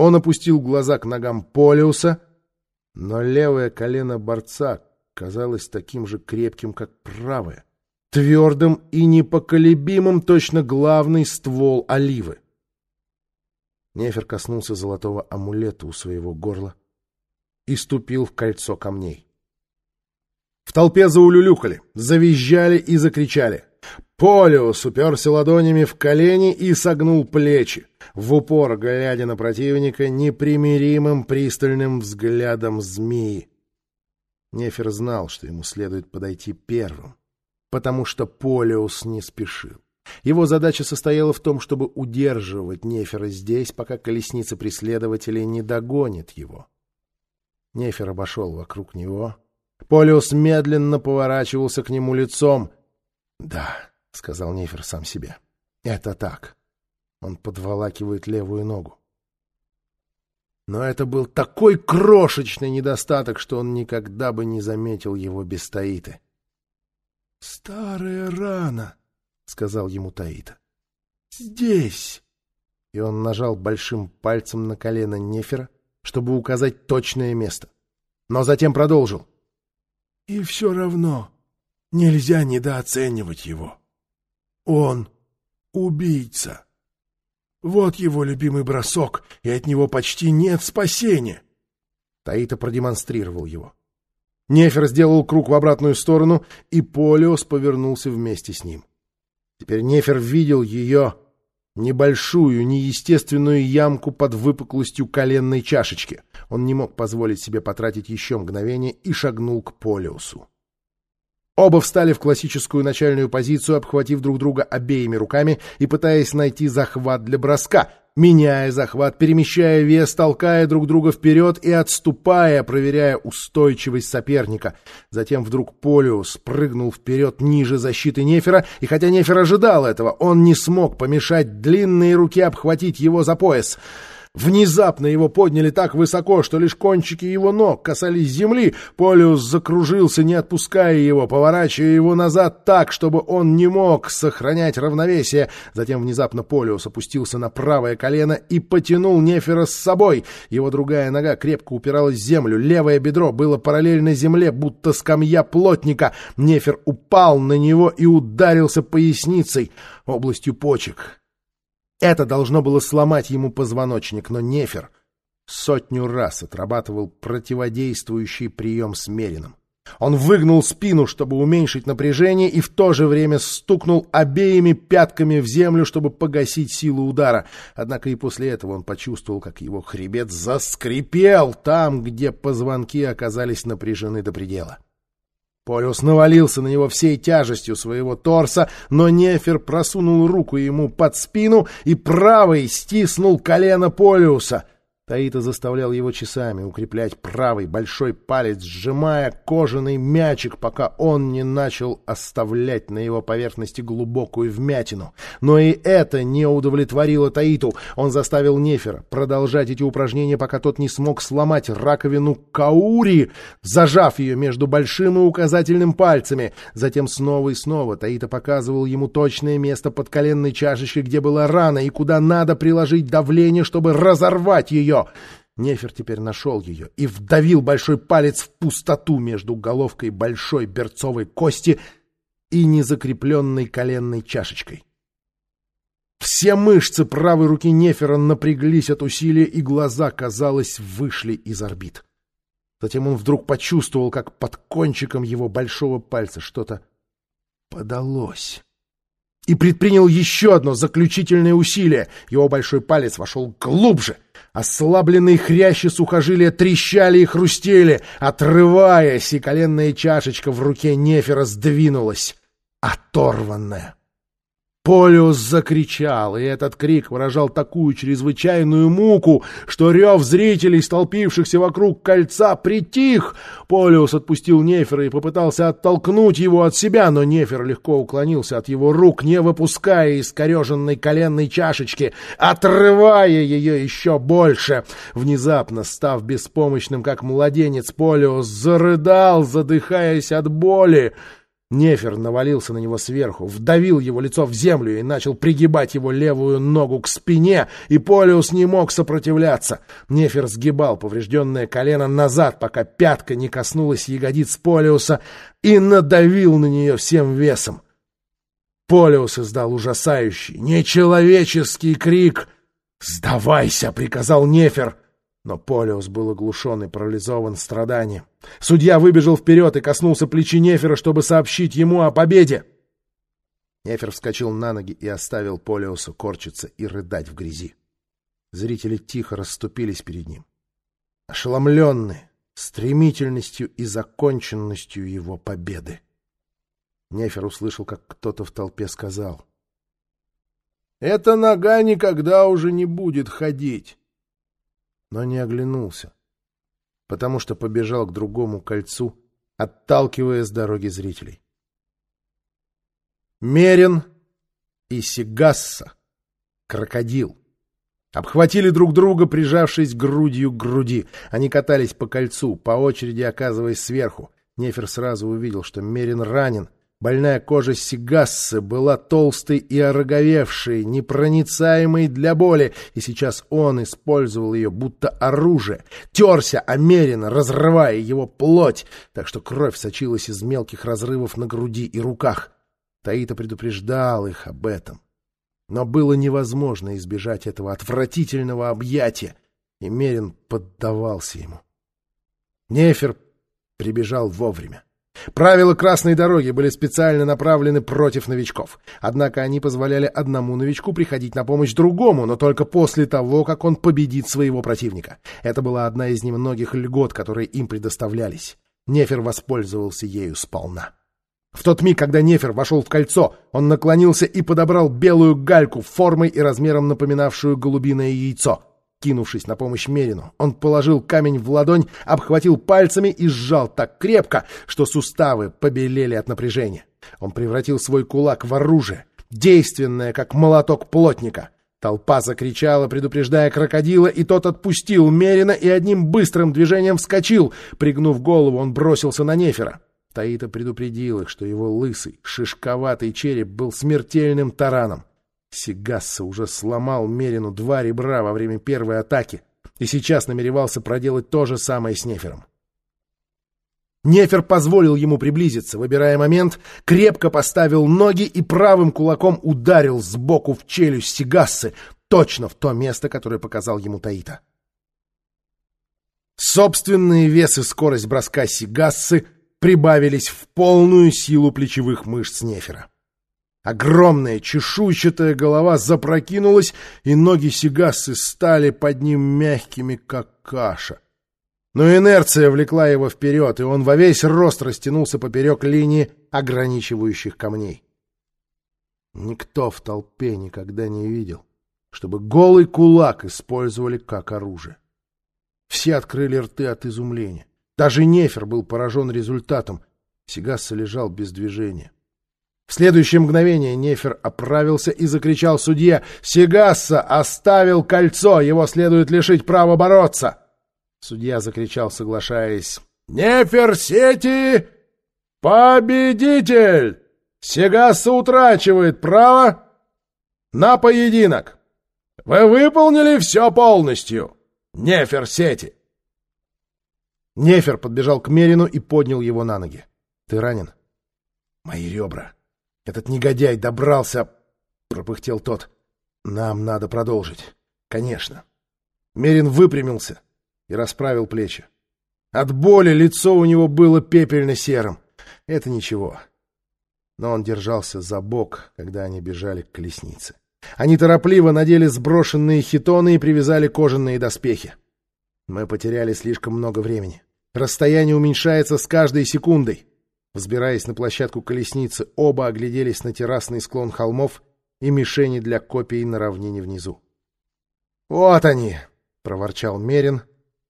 Он опустил глаза к ногам Полиуса, но левое колено борца казалось таким же крепким, как правое, твердым и непоколебимым точно главный ствол оливы. Нефер коснулся золотого амулета у своего горла и ступил в кольцо камней. В толпе заулюлюкали, завизжали и закричали. Полиус уперся ладонями в колени и согнул плечи, в упор глядя на противника непримиримым пристальным взглядом змеи. Нефер знал, что ему следует подойти первым, потому что Полиус не спешил. Его задача состояла в том, чтобы удерживать Нефера здесь, пока колесница преследователей не догонит его. Нефер обошел вокруг него. Полиус медленно поворачивался к нему лицом. «Да», — сказал Нефер сам себе, — «это так». Он подволакивает левую ногу. Но это был такой крошечный недостаток, что он никогда бы не заметил его без Таиты. «Старая рана», — сказал ему Таита. «Здесь!» И он нажал большим пальцем на колено Нефера, чтобы указать точное место. Но затем продолжил. «И все равно нельзя недооценивать его. Он убийца. Вот его любимый бросок, и от него почти нет спасения». Таита продемонстрировал его. Нефер сделал круг в обратную сторону, и Полиос повернулся вместе с ним. Теперь Нефер видел ее небольшую, неестественную ямку под выпуклостью коленной чашечки. Он не мог позволить себе потратить еще мгновение и шагнул к Полиусу. Оба встали в классическую начальную позицию, обхватив друг друга обеими руками и пытаясь найти захват для броска, меняя захват, перемещая вес, толкая друг друга вперед и отступая, проверяя устойчивость соперника. Затем вдруг Полиус прыгнул вперед ниже защиты Нефера, и хотя Нефер ожидал этого, он не смог помешать длинные руки обхватить его за пояс. Внезапно его подняли так высоко, что лишь кончики его ног касались земли. Полиус закружился, не отпуская его, поворачивая его назад так, чтобы он не мог сохранять равновесие. Затем внезапно Полиус опустился на правое колено и потянул Нефера с собой. Его другая нога крепко упиралась в землю. Левое бедро было параллельно земле, будто скамья плотника. Нефер упал на него и ударился поясницей, областью почек. Это должно было сломать ему позвоночник, но Нефер сотню раз отрабатывал противодействующий прием с Мерином. Он выгнул спину, чтобы уменьшить напряжение, и в то же время стукнул обеими пятками в землю, чтобы погасить силу удара. Однако и после этого он почувствовал, как его хребет заскрипел там, где позвонки оказались напряжены до предела. Полюс навалился на него всей тяжестью своего торса, но Нефер просунул руку ему под спину и правой стиснул колено Полиуса — Таита заставлял его часами укреплять правый большой палец, сжимая кожаный мячик, пока он не начал оставлять на его поверхности глубокую вмятину. Но и это не удовлетворило Таиту. Он заставил Нефера продолжать эти упражнения, пока тот не смог сломать раковину Каури, зажав ее между большим и указательным пальцами. Затем снова и снова Таита показывал ему точное место под коленной чашечкой, где была рана, и куда надо приложить давление, чтобы разорвать ее. Нефер теперь нашел ее и вдавил большой палец в пустоту между головкой большой берцовой кости и незакрепленной коленной чашечкой. Все мышцы правой руки Нефера напряглись от усилия, и глаза, казалось, вышли из орбит. Затем он вдруг почувствовал, как под кончиком его большого пальца что-то подалось и предпринял еще одно заключительное усилие. Его большой палец вошел глубже. Ослабленные хрящи сухожилия трещали и хрустели, отрываясь, и коленная чашечка в руке Нефера сдвинулась, оторванная. Полиус закричал, и этот крик выражал такую чрезвычайную муку, что рев зрителей, столпившихся вокруг кольца, притих. Полиус отпустил Нефера и попытался оттолкнуть его от себя, но Нефер легко уклонился от его рук, не выпуская искореженной коленной чашечки, отрывая ее еще больше. Внезапно, став беспомощным, как младенец, Полиус зарыдал, задыхаясь от боли. Нефер навалился на него сверху, вдавил его лицо в землю и начал пригибать его левую ногу к спине, и Полиус не мог сопротивляться. Нефер сгибал поврежденное колено назад, пока пятка не коснулась ягодиц Полиуса, и надавил на нее всем весом. Полиус издал ужасающий, нечеловеческий крик. «Сдавайся!» — приказал Нефер. Но Полиус был оглушен и парализован страданием. Судья выбежал вперед и коснулся плечи Нефера, чтобы сообщить ему о победе. Нефер вскочил на ноги и оставил Полиуса корчиться и рыдать в грязи. Зрители тихо расступились перед ним. Ошеломленные стремительностью и законченностью его победы. Нефер услышал, как кто-то в толпе сказал. «Эта нога никогда уже не будет ходить!» Но не оглянулся потому что побежал к другому кольцу, отталкивая с дороги зрителей. Мерин и Сигасса, крокодил, обхватили друг друга, прижавшись грудью к груди. Они катались по кольцу, по очереди оказываясь сверху. Нефер сразу увидел, что Мерин ранен — Больная кожа Сигассы была толстой и ороговевшей, непроницаемой для боли, и сейчас он использовал ее будто оружие, терся омеренно, разрывая его плоть, так что кровь сочилась из мелких разрывов на груди и руках. Таита предупреждал их об этом. Но было невозможно избежать этого отвратительного объятия, и Мерин поддавался ему. Нефер прибежал вовремя. Правила красной дороги были специально направлены против новичков. Однако они позволяли одному новичку приходить на помощь другому, но только после того, как он победит своего противника. Это была одна из немногих льгот, которые им предоставлялись. Нефер воспользовался ею сполна. В тот миг, когда Нефер вошел в кольцо, он наклонился и подобрал белую гальку формой и размером напоминавшую голубиное яйцо — Кинувшись на помощь Мерину, он положил камень в ладонь, обхватил пальцами и сжал так крепко, что суставы побелели от напряжения. Он превратил свой кулак в оружие, действенное, как молоток плотника. Толпа закричала, предупреждая крокодила, и тот отпустил Мерина и одним быстрым движением вскочил. Пригнув голову, он бросился на Нефера. Таита предупредил их, что его лысый, шишковатый череп был смертельным тараном. Сигасса уже сломал Мерину два ребра во время первой атаки и сейчас намеревался проделать то же самое с Нефером. Нефер позволил ему приблизиться, выбирая момент, крепко поставил ноги и правым кулаком ударил сбоку в челюсть Сигассы, точно в то место, которое показал ему Таита. Собственные вес и скорость броска Сигассы прибавились в полную силу плечевых мышц Нефера. Огромная чешуйчатая голова запрокинулась, и ноги Сигасы стали под ним мягкими, как каша. Но инерция влекла его вперед, и он во весь рост растянулся поперек линии ограничивающих камней. Никто в толпе никогда не видел, чтобы голый кулак использовали как оружие. Все открыли рты от изумления. Даже Нефер был поражен результатом. Сигасса лежал без движения. В следующее мгновение Нефер оправился и закричал судье «Сигасса оставил кольцо! Его следует лишить права бороться!» Судья закричал, соглашаясь «Нефер Сети победитель! Сигасса утрачивает право на поединок! Вы выполнили все полностью! Нефер Сети!» Нефер подбежал к Мерину и поднял его на ноги. «Ты ранен?» «Мои ребра!» Этот негодяй добрался, — пропыхтел тот. Нам надо продолжить. Конечно. Мерин выпрямился и расправил плечи. От боли лицо у него было пепельно-серым. Это ничего. Но он держался за бок, когда они бежали к колеснице. Они торопливо надели сброшенные хитоны и привязали кожаные доспехи. Мы потеряли слишком много времени. Расстояние уменьшается с каждой секундой. Взбираясь на площадку колесницы, оба огляделись на террасный склон холмов и мишени для копий на равнине внизу. «Вот они!» — проворчал Мерин,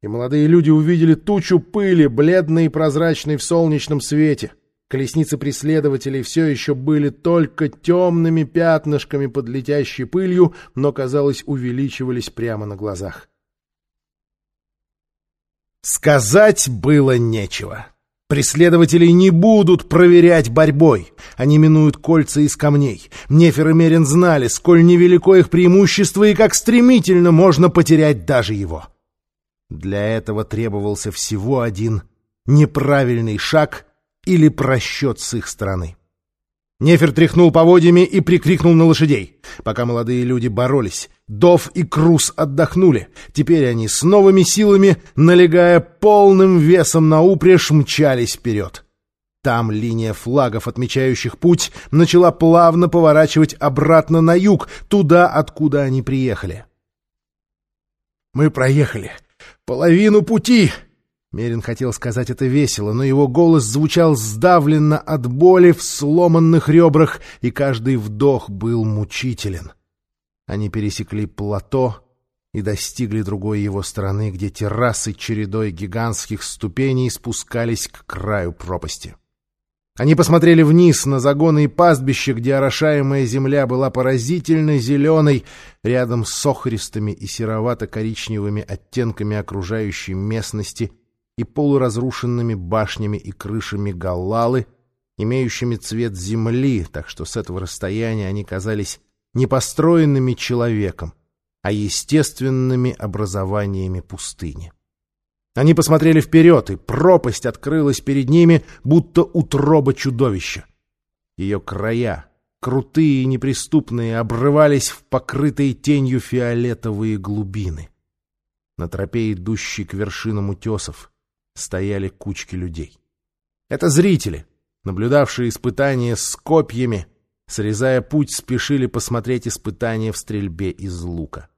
и молодые люди увидели тучу пыли, бледной и прозрачной в солнечном свете. Колесницы преследователей все еще были только темными пятнышками под летящей пылью, но, казалось, увеличивались прямо на глазах. Сказать было нечего. Преследователи не будут проверять борьбой. Они минуют кольца из камней. Нефер и Мерин знали, сколь невелико их преимущество и как стремительно можно потерять даже его. Для этого требовался всего один неправильный шаг или просчет с их стороны. Нефер тряхнул поводьями и прикрикнул на лошадей. Пока молодые люди боролись, Дов и Крус отдохнули. Теперь они с новыми силами, налегая полным весом на упряжь, мчались вперед. Там линия флагов, отмечающих путь, начала плавно поворачивать обратно на юг, туда, откуда они приехали. «Мы проехали половину пути!» Мерин хотел сказать это весело, но его голос звучал сдавленно от боли в сломанных ребрах, и каждый вдох был мучителен. Они пересекли плато и достигли другой его стороны, где террасы чередой гигантских ступеней спускались к краю пропасти. Они посмотрели вниз на загоны и пастбище, где орошаемая земля была поразительно зеленой, рядом с охристыми и серовато-коричневыми оттенками окружающей местности — и полуразрушенными башнями и крышами галлалы, имеющими цвет земли, так что с этого расстояния они казались не построенными человеком, а естественными образованиями пустыни. Они посмотрели вперед, и пропасть открылась перед ними, будто утроба чудовища. Ее края, крутые и неприступные, обрывались в покрытые тенью фиолетовые глубины. На тропе, идущей к вершинам утесов, стояли кучки людей. Это зрители, наблюдавшие испытания с копьями, срезая путь, спешили посмотреть испытания в стрельбе из лука.